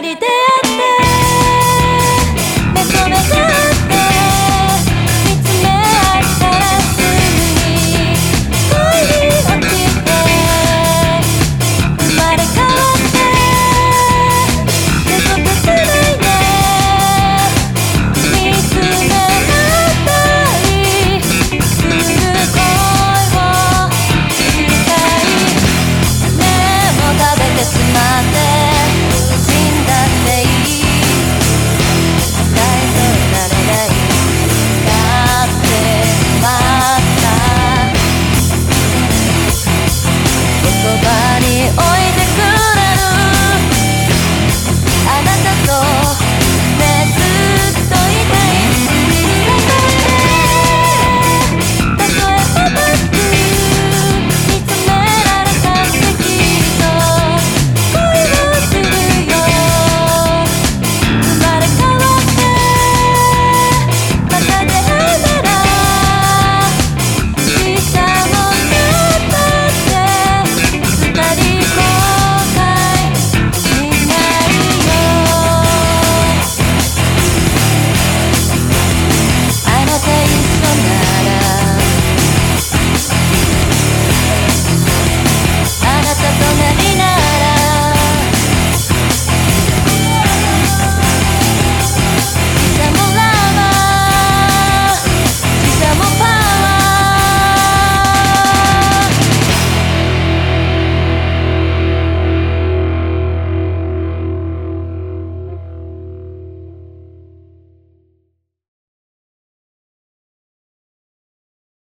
人で会って。